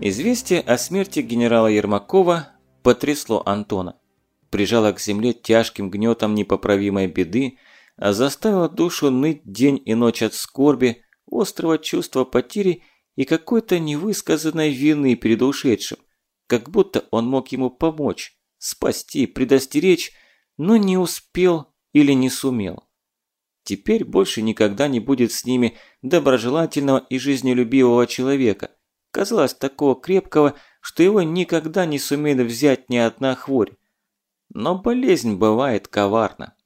Известие о смерти генерала Ермакова потрясло Антона. Прижало к земле тяжким гнетом непоправимой беды, а заставило душу ныть день и ночь от скорби, острого чувства потери и какой-то невысказанной вины перед ушедшим, как будто он мог ему помочь, спасти, предостеречь, но не успел или не сумел. Теперь больше никогда не будет с ними доброжелательного и жизнелюбивого человека, казалось такого крепкого, что его никогда не сумеет взять ни одна хворь. Но болезнь бывает коварна.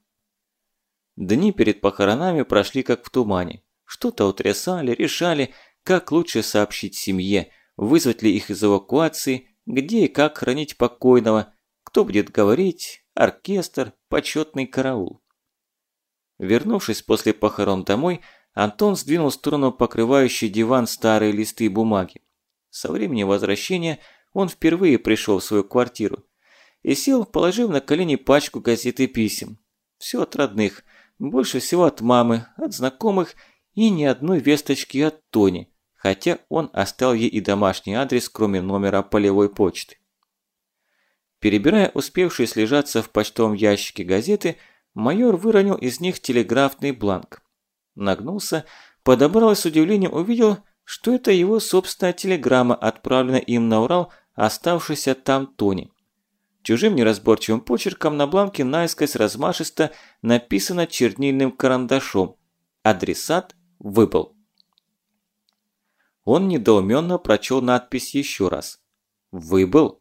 Дни перед похоронами прошли как в тумане. Что-то утрясали, решали, как лучше сообщить семье, вызвать ли их из эвакуации, где и как хранить покойного, кто будет говорить, оркестр, почетный караул. Вернувшись после похорон домой, Антон сдвинул в сторону покрывающий диван старые листы бумаги. Со времени возвращения он впервые пришел в свою квартиру и сел, положив на колени пачку газет и писем. Все от родных, больше всего от мамы, от знакомых и ни одной весточки от Тони, хотя он оставил ей и домашний адрес, кроме номера полевой почты. Перебирая успевшие слежаться в почтовом ящике газеты, майор выронил из них телеграфный бланк. Нагнулся, подобрал и с удивлением увидел, что это его собственная телеграмма, отправленная им на Урал, оставшаяся там Тони. Чужим неразборчивым почерком на бланке наискось размашисто написано чернильным карандашом. Адресат выпал. Он недоуменно прочел надпись еще раз. «Выбыл?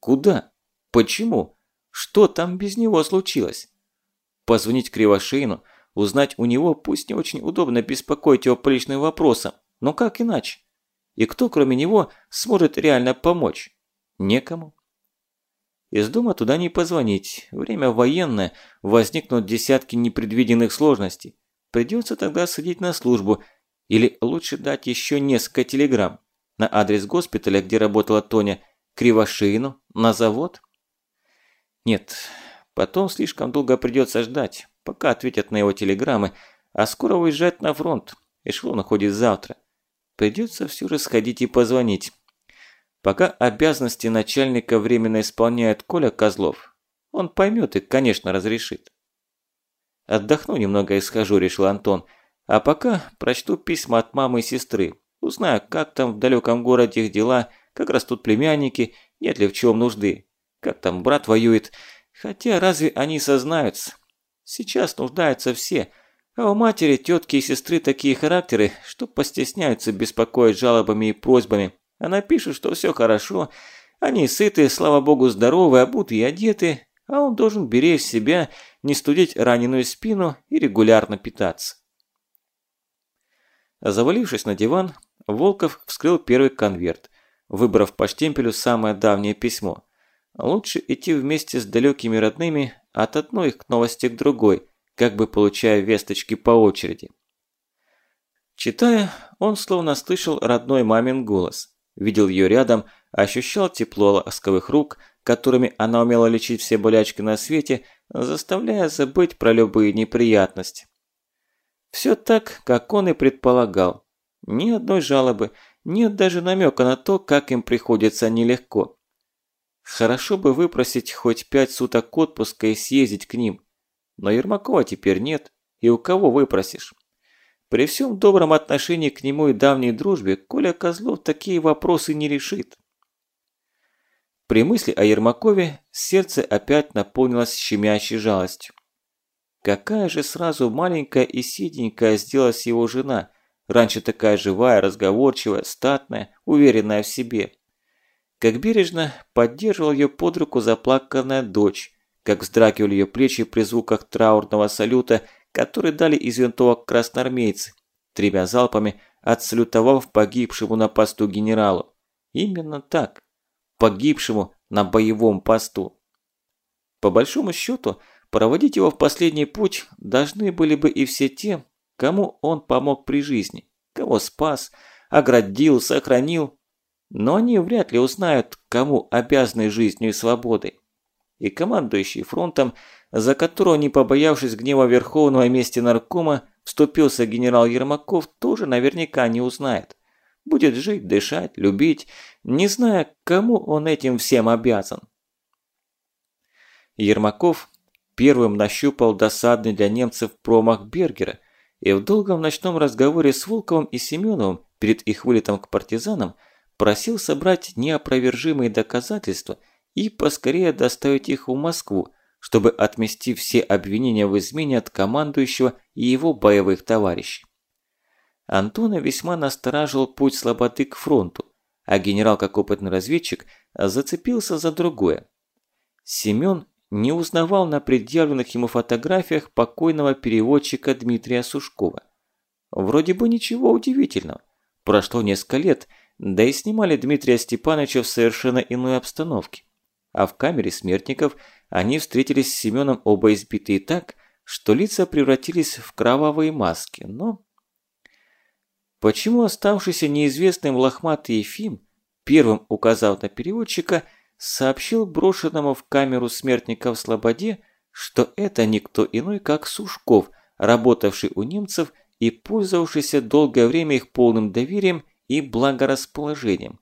Куда? Почему? Что там без него случилось?» Позвонить Кривошеину, узнать у него, пусть не очень удобно беспокоить его по личным вопросам, но как иначе? И кто, кроме него, сможет реально помочь? Некому. Из дома туда не позвонить. Время военное, возникнут десятки непредвиденных сложностей. Придется тогда садить на службу. Или лучше дать еще несколько телеграмм. На адрес госпиталя, где работала Тоня, Кривошеину, на завод? Нет, потом слишком долго придется ждать, пока ответят на его телеграммы, а скоро уезжать на фронт. Эшелон уходит завтра. Придется все же сходить и позвонить. Пока обязанности начальника временно исполняет Коля Козлов, он поймет и, конечно, разрешит. Отдохну немного и схожу, решил Антон. А пока прочту письма от мамы и сестры. Узнаю, как там в далеком городе их дела, как растут племянники, нет ли в чем нужды. Как там брат воюет. Хотя разве они сознаются? Сейчас нуждаются все – а у матери, тетки и сестры такие характеры, что постесняются беспокоить жалобами и просьбами. Она пишет, что все хорошо, они сыты, слава богу, здоровы, обуты и одеты, а он должен беречь себя, не студить раненую спину и регулярно питаться. Завалившись на диван, Волков вскрыл первый конверт, выбрав по штемпелю самое давнее письмо. Лучше идти вместе с далекими родными от одной их новости к другой – как бы получая весточки по очереди. Читая, он словно слышал родной мамин голос, видел ее рядом, ощущал тепло ласковых рук, которыми она умела лечить все болячки на свете, заставляя забыть про любые неприятности. Все так, как он и предполагал. Ни одной жалобы, нет даже намека на то, как им приходится нелегко. Хорошо бы выпросить хоть пять суток отпуска и съездить к ним. Но Ермакова теперь нет, и у кого выпросишь? При всем добром отношении к нему и давней дружбе, Коля Козлов такие вопросы не решит. При мысли о Ермакове сердце опять наполнилось щемящей жалостью. Какая же сразу маленькая и сиденькая сделалась его жена, раньше такая живая, разговорчивая, статная, уверенная в себе. Как бережно поддерживал ее под руку заплаканная дочь, как вздрагивали ее плечи при звуках траурного салюта, который дали из винтовок красноармейцы, тремя залпами отсалютовав погибшему на посту генералу. Именно так, погибшему на боевом посту. По большому счету, проводить его в последний путь должны были бы и все те, кому он помог при жизни, кого спас, оградил, сохранил. Но они вряд ли узнают, кому обязаны жизнью и свободой и командующий фронтом, за которого, не побоявшись гнева Верховного месте наркома, вступился генерал Ермаков, тоже наверняка не узнает. Будет жить, дышать, любить, не зная, кому он этим всем обязан. Ермаков первым нащупал досадный для немцев промах Бергера и в долгом ночном разговоре с Волковым и Семеновым перед их вылетом к партизанам просил собрать неопровержимые доказательства и поскорее доставить их в Москву, чтобы отмести все обвинения в измене от командующего и его боевых товарищей. Антона весьма настораживал путь Слободы к фронту, а генерал, как опытный разведчик, зацепился за другое. Семен не узнавал на предъявленных ему фотографиях покойного переводчика Дмитрия Сушкова. Вроде бы ничего удивительного. Прошло несколько лет, да и снимали Дмитрия Степановича в совершенно иной обстановке. А в камере смертников они встретились с Семеном оба избитые так, что лица превратились в кровавые маски, но Почему оставшийся неизвестным лохматый Ефим, первым указав на переводчика, сообщил брошенному в камеру смертника в Слободе, что это никто иной, как Сушков, работавший у немцев и пользовавшийся долгое время их полным доверием и благорасположением.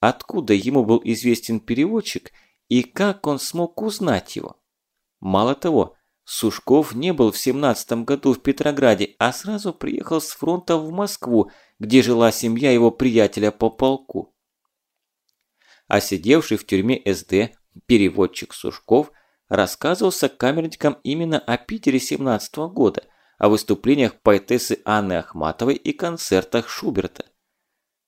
Откуда ему был известен переводчик и как он смог узнать его? Мало того, Сушков не был в 17 году в Петрограде, а сразу приехал с фронта в Москву, где жила семья его приятеля по полку. А сидевший в тюрьме СД переводчик Сушков рассказывал сокамерникам именно о Питере 17 -го года, о выступлениях поэтессы Анны Ахматовой и концертах Шуберта.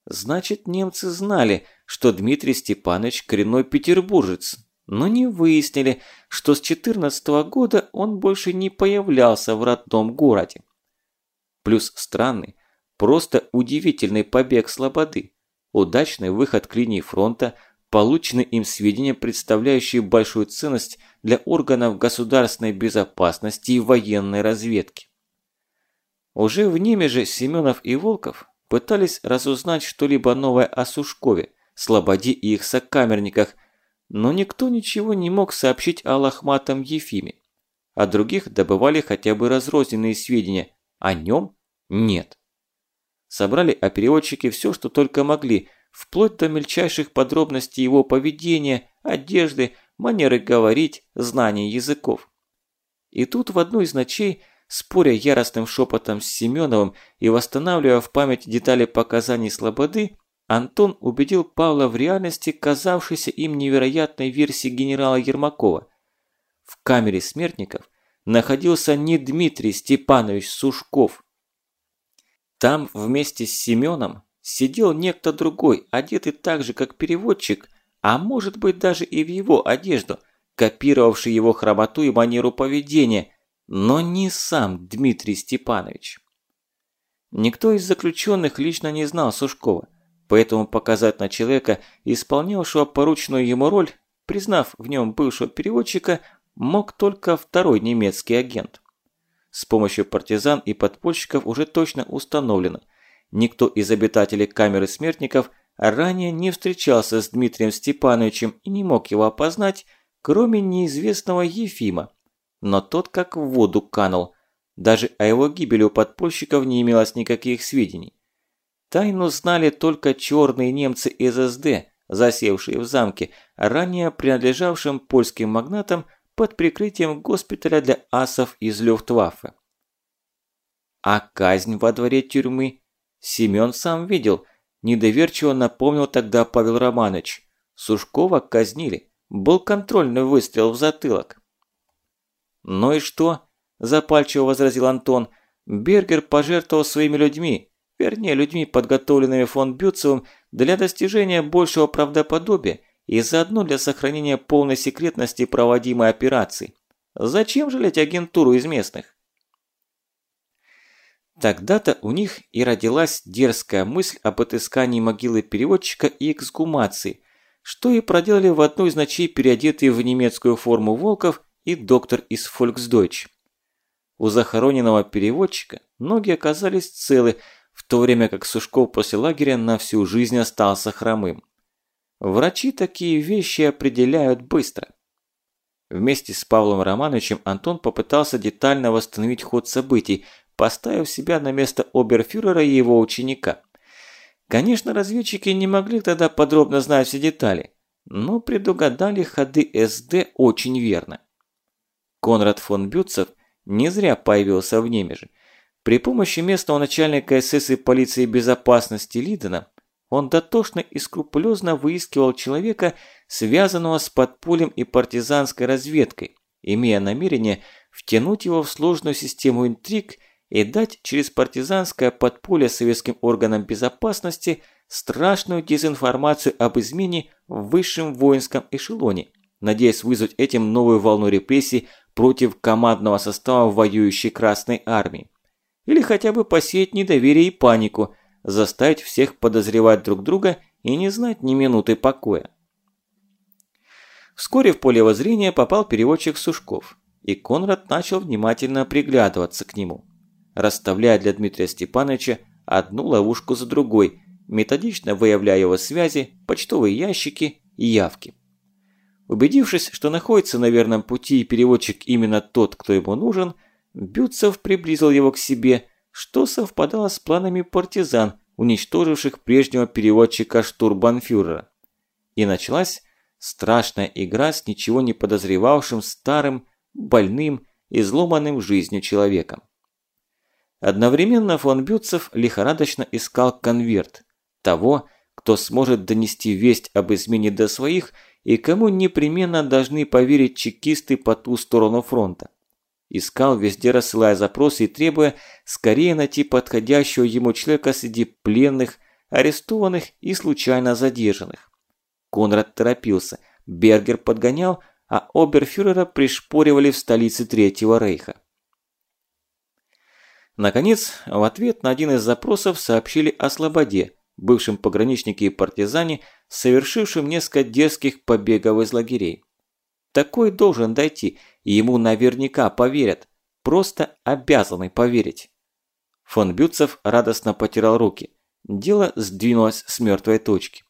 Значит, немцы знали, что Дмитрий Степанович коренной петербуржец, но не выяснили, что с 14 -го года он больше не появлялся в родном городе. Плюс странный, просто удивительный побег Слободы, удачный выход к линии фронта, полученные им сведения, представляющие большую ценность для органов государственной безопасности и военной разведки. Уже в ними же Семенов и Волков пытались разузнать что-либо новое о Сушкове, Слободе и их сокамерниках – но никто ничего не мог сообщить о лохматом Ефиме. О других добывали хотя бы разрозненные сведения, о нем нет. Собрали о переводчике все, что только могли, вплоть до мельчайших подробностей его поведения, одежды, манеры говорить, знания языков. И тут в одну из ночей, споря яростным шепотом с Семеновым и восстанавливая в память детали показаний Слободы, Антон убедил Павла в реальности казавшейся им невероятной версии генерала Ермакова. В камере смертников находился не Дмитрий Степанович Сушков. Там вместе с Семеном сидел некто другой, одетый так же, как переводчик, а может быть даже и в его одежду, копировавший его хромоту и манеру поведения, но не сам Дмитрий Степанович. Никто из заключенных лично не знал Сушкова. Поэтому показать на человека, исполнявшего порученную ему роль, признав в нем бывшего переводчика, мог только второй немецкий агент. С помощью партизан и подпольщиков уже точно установлено. Никто из обитателей камеры смертников ранее не встречался с Дмитрием Степановичем и не мог его опознать, кроме неизвестного Ефима. Но тот как в воду канул. Даже о его гибели у подпольщиков не имелось никаких сведений. Тайну знали только черные немцы из СД, засевшие в замке, ранее принадлежавшим польским магнатам под прикрытием госпиталя для асов из Люфтваффе. А казнь во дворе тюрьмы Семен сам видел, недоверчиво напомнил тогда Павел Романович. Сушкова казнили, был контрольный выстрел в затылок. «Ну и что?» – запальчиво возразил Антон. «Бергер пожертвовал своими людьми, вернее людьми, подготовленными фон Бютцевым для достижения большего правдоподобия и заодно для сохранения полной секретности проводимой операции. Зачем жалеть агентуру из местных? Тогда-то у них и родилась дерзкая мысль об отыскании могилы переводчика и эксгумации, что и проделали в одну из ночей переодетые в немецкую форму Волков и доктор из Volksdeutsch. У захороненного переводчика ноги оказались целы, в то время как Сушков после лагеря на всю жизнь остался хромым. Врачи такие вещи определяют быстро. Вместе с Павлом Романовичем Антон попытался детально восстановить ход событий, поставив себя на место оберфюрера и его ученика. Конечно, разведчики не могли тогда подробно знать все детали, но предугадали ходы СД очень верно. Конрад фон Бютцев не зря появился в Немеже. При помощи местного начальника СС и полиции безопасности Лидена он дотошно и скрупулезно выискивал человека, связанного с подпольем и партизанской разведкой, имея намерение втянуть его в сложную систему интриг и дать через партизанское подполье советским органам безопасности страшную дезинформацию об измене в высшем воинском эшелоне, надеясь вызвать этим новую волну репрессий против командного состава воюющей Красной Армии. Или хотя бы посеять недоверие и панику, заставить всех подозревать друг друга и не знать ни минуты покоя. Вскоре в поле воззрения попал переводчик Сушков, и Конрад начал внимательно приглядываться к нему, расставляя для Дмитрия Степановича одну ловушку за другой, методично выявляя его связи, почтовые ящики и явки. Убедившись, что находится на верном пути и переводчик именно тот, кто ему нужен, Бютцев приблизил его к себе, что совпадало с планами партизан, уничтоживших прежнего переводчика штурбанфюрера. И началась страшная игра с ничего не подозревавшим старым, больным, изломанным жизнью человеком. Одновременно фон Бютцев лихорадочно искал конверт того, кто сможет донести весть об измене до своих и кому непременно должны поверить чекисты по ту сторону фронта. Искал везде, рассылая запросы и требуя скорее найти подходящего ему человека среди пленных, арестованных и случайно задержанных. Конрад торопился, Бергер подгонял, а оберфюрера пришпоривали в столице Третьего Рейха. Наконец, в ответ на один из запросов сообщили о Слободе, бывшем пограничнике и партизане, совершившем несколько дерзких побегов из лагерей. Такой должен дойти, и ему наверняка поверят. Просто обязаны поверить. Фон Бютцев радостно потирал руки. Дело сдвинулось с мертвой точки.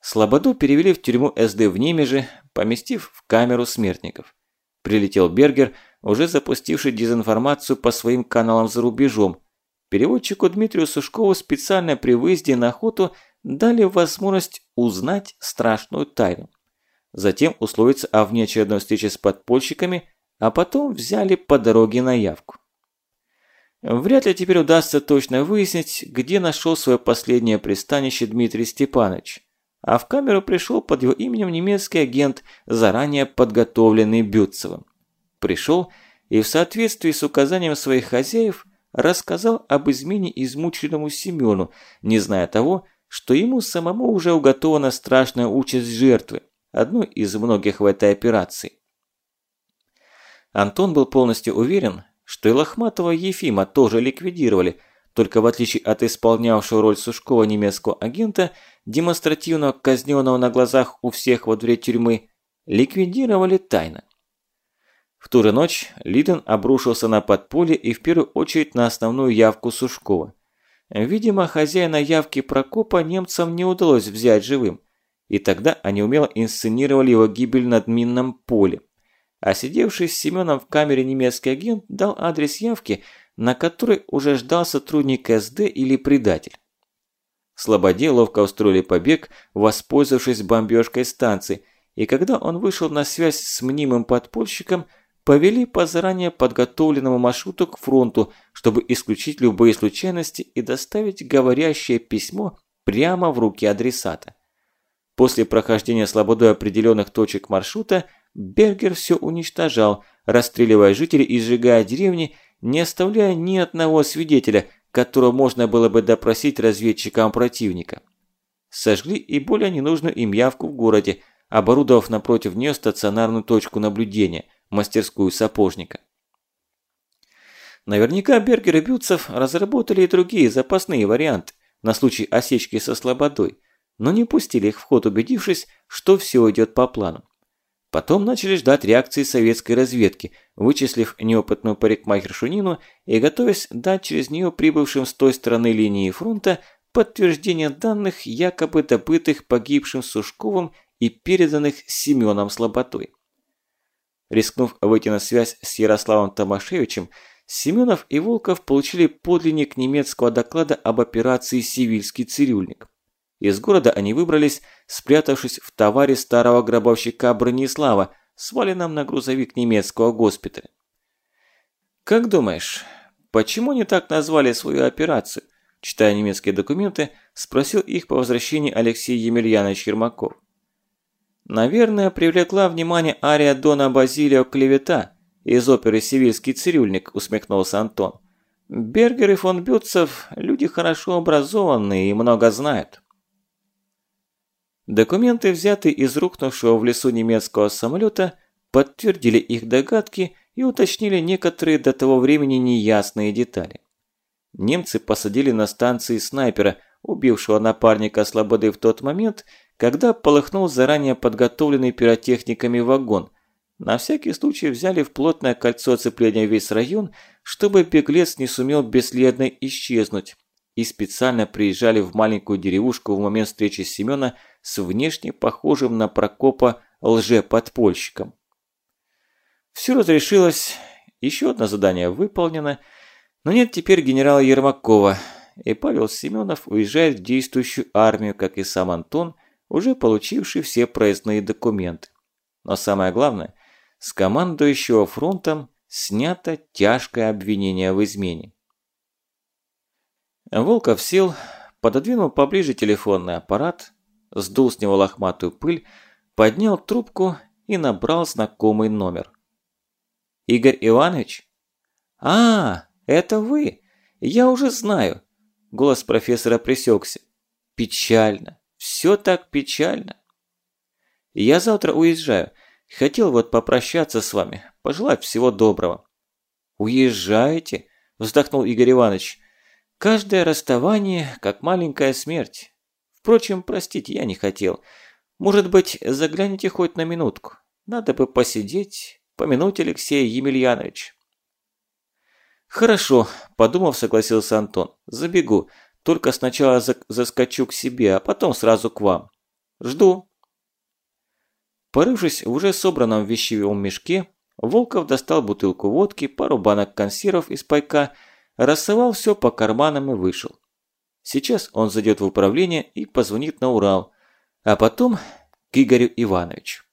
Слободу перевели в тюрьму СД в Немеже, поместив в камеру смертников. Прилетел Бергер, уже запустивший дезинформацию по своим каналам за рубежом. Переводчику Дмитрию Сушкову специально при выезде на охоту дали возможность узнать страшную тайну затем условиться о внеочередной встрече с подпольщиками, а потом взяли по дороге на явку. Вряд ли теперь удастся точно выяснить, где нашел свое последнее пристанище Дмитрий Степанович, а в камеру пришел под его именем немецкий агент, заранее подготовленный Бютцевым. Пришел и в соответствии с указанием своих хозяев рассказал об измене измученному Семену, не зная того, что ему самому уже уготована страшная участь жертвы, одной из многих в этой операции. Антон был полностью уверен, что и Лохматова Ефима тоже ликвидировали, только в отличие от исполнявшего роль Сушкова немецкого агента, демонстративно казненного на глазах у всех во дворе тюрьмы, ликвидировали тайно. В ту же ночь Лиден обрушился на подполье и в первую очередь на основную явку Сушкова. Видимо, хозяина явки Прокопа немцам не удалось взять живым, и тогда они умело инсценировали его гибель над минном поле. А сидевший с Семеном в камере немецкий агент дал адрес явки, на который уже ждал сотрудник СД или предатель. Слободе ловко устроили побег, воспользовавшись бомбежкой станции, и когда он вышел на связь с мнимым подпольщиком, повели по заранее подготовленному маршруту к фронту, чтобы исключить любые случайности и доставить говорящее письмо прямо в руки адресата. После прохождения слободой определенных точек маршрута Бергер все уничтожал, расстреливая жителей и сжигая деревни, не оставляя ни одного свидетеля, которого можно было бы допросить разведчикам противника. Сожгли и более ненужную им явку в городе, оборудовав напротив нее стационарную точку наблюдения – мастерскую сапожника. Наверняка Бергер и Бютцев разработали и другие запасные варианты на случай осечки со слободой – но не пустили их в ход, убедившись, что все идет по плану. Потом начали ждать реакции советской разведки, вычислив неопытную парикмахершу Нину и готовясь дать через нее прибывшим с той стороны линии фронта подтверждение данных, якобы добытых погибшим Сушковым и переданных Семеном Слоботой. Рискнув выйти на связь с Ярославом Томашевичем, Семенов и Волков получили подлинник немецкого доклада об операции «Сивильский цирюльник». Из города они выбрались, спрятавшись в товаре старого гробовщика Бронислава, сваленном на грузовик немецкого госпиталя. «Как думаешь, почему не так назвали свою операцию?» Читая немецкие документы, спросил их по возвращении Алексей Емельянович Ермаков. Наверное, привлекла внимание ария Дона Базилио «Клевета» из оперы «Сивильский цирюльник», усмехнулся Антон. Бергер и фон Бютцев – люди хорошо образованные и много знают. Документы, взятые из рухнувшего в лесу немецкого самолета, подтвердили их догадки и уточнили некоторые до того времени неясные детали. Немцы посадили на станции снайпера, убившего напарника Слободы в тот момент, когда полыхнул заранее подготовленный пиротехниками вагон. На всякий случай взяли в плотное кольцо оцепления весь район, чтобы беглец не сумел бесследно исчезнуть. И специально приезжали в маленькую деревушку в момент встречи Семена с внешне похожим на Прокопа лже-подпольщиком. Все разрешилось, еще одно задание выполнено, но нет теперь генерала Ермакова, и Павел Семенов уезжает в действующую армию, как и сам Антон – уже получивший все проездные документы. Но самое главное, с командующего фронтом снято тяжкое обвинение в измене. Волков сел, пододвинул поближе телефонный аппарат, сдул с него лохматую пыль, поднял трубку и набрал знакомый номер. «Игорь Иванович?» «А, это вы! Я уже знаю!» Голос профессора пресекся. «Печально. Все так печально. Я завтра уезжаю. Хотел вот попрощаться с вами, пожелать всего доброго. Уезжаете? Вздохнул Игорь Иванович. Каждое расставание, как маленькая смерть. Впрочем, простите, я не хотел. Может быть, загляните хоть на минутку. Надо бы посидеть, помянуть Алексея Емельяновича. «Хорошо», – подумав, согласился Антон. «Забегу. Только сначала заскочу к себе, а потом сразу к вам. Жду». Порывшись в уже собранном вещевом мешке, Волков достал бутылку водки, пару банок консервов из пайка, рассовал все по карманам и вышел. Сейчас он зайдет в управление и позвонит на Урал, а потом к Игорю Ивановичу.